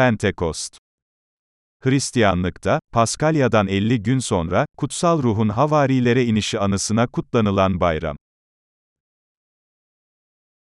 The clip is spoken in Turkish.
Pentekost. Hristiyanlıkta, Paskalya'dan 50 gün sonra, kutsal ruhun havarilere inişi anısına kutlanılan bayram.